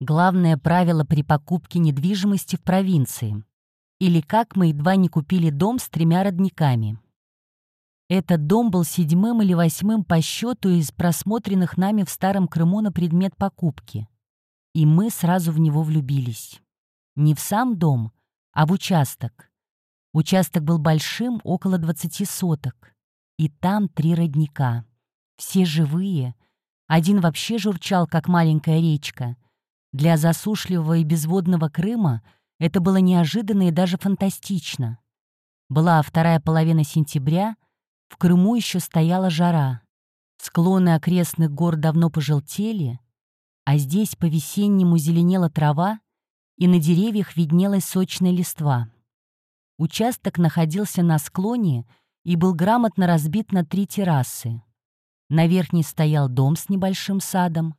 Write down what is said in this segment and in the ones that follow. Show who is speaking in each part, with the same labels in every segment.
Speaker 1: Главное правило при покупке недвижимости в провинции. Или как мы едва не купили дом с тремя родниками. Этот дом был седьмым или восьмым по счету из просмотренных нами в Старом Крыму на предмет покупки. И мы сразу в него влюбились. Не в сам дом, а в участок. Участок был большим, около 20 соток. И там три родника. Все живые. Один вообще журчал, как маленькая речка. Для засушливого и безводного Крыма это было неожиданно и даже фантастично. Была вторая половина сентября — в Крыму еще стояла жара. Склоны окрестных гор давно пожелтели, а здесь по-весеннему зеленела трава, и на деревьях виднелась сочная листва. Участок находился на склоне и был грамотно разбит на три террасы. На верхней стоял дом с небольшим садом,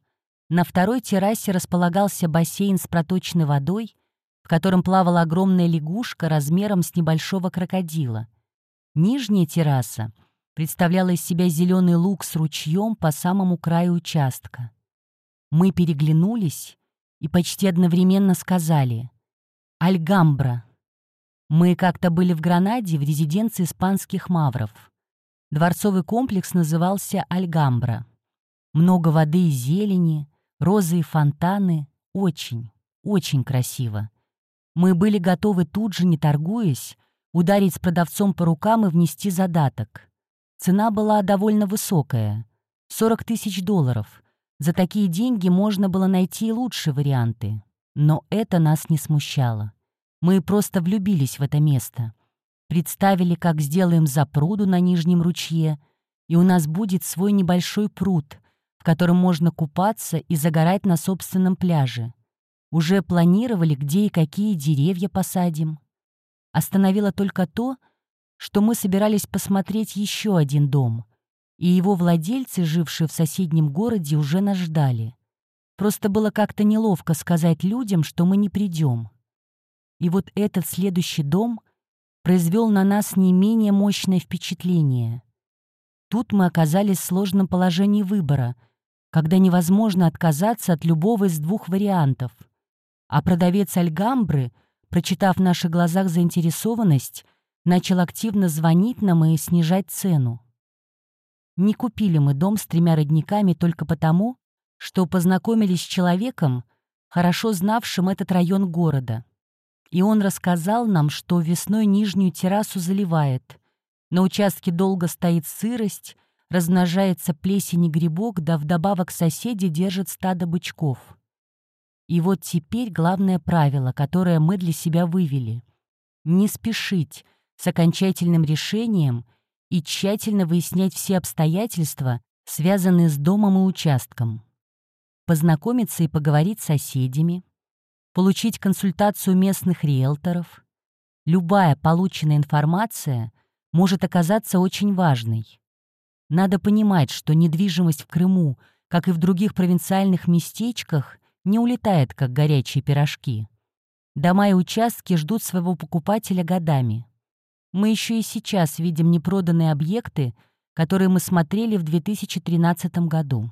Speaker 1: на второй террасе располагался бассейн с проточной водой, в котором плавала огромная лягушка размером с небольшого крокодила. Нижняя терраса представляла из себя зеленый луг с ручьем по самому краю участка. Мы переглянулись и почти одновременно сказали «Альгамбра». Мы как-то были в Гранаде в резиденции испанских мавров. Дворцовый комплекс назывался Альгамбра. Много воды и зелени, розы и фонтаны. Очень, очень красиво. Мы были готовы тут же, не торгуясь, ударить с продавцом по рукам и внести задаток. Цена была довольно высокая — 40 тысяч долларов. За такие деньги можно было найти лучшие варианты. Но это нас не смущало. Мы просто влюбились в это место. Представили, как сделаем запруду на Нижнем ручье, и у нас будет свой небольшой пруд, котором можно купаться и загорать на собственном пляже. Уже планировали, где и какие деревья посадим. Остановило только то, что мы собирались посмотреть еще один дом, и его владельцы, жившие в соседнем городе, уже нас ждали. Просто было как-то неловко сказать людям, что мы не придем. И вот этот следующий дом произвел на нас не менее мощное впечатление. Тут мы оказались в сложном положении выбора, когда невозможно отказаться от любого из двух вариантов. А продавец Альгамбры, прочитав в наших глазах заинтересованность, начал активно звонить нам и снижать цену. Не купили мы дом с тремя родниками только потому, что познакомились с человеком, хорошо знавшим этот район города. И он рассказал нам, что весной нижнюю террасу заливает. На участке долго стоит сырость, размножается плесень и грибок, да вдобавок соседи держат стадо бычков. И вот теперь главное правило, которое мы для себя вывели. Не спешить, с окончательным решением и тщательно выяснять все обстоятельства, связанные с домом и участком. Познакомиться и поговорить с соседями, получить консультацию местных риэлторов. Любая полученная информация может оказаться очень важной. Надо понимать, что недвижимость в Крыму, как и в других провинциальных местечках, не улетает, как горячие пирожки. Дома и участки ждут своего покупателя годами. Мы еще и сейчас видим непроданные объекты, которые мы смотрели в 2013 году.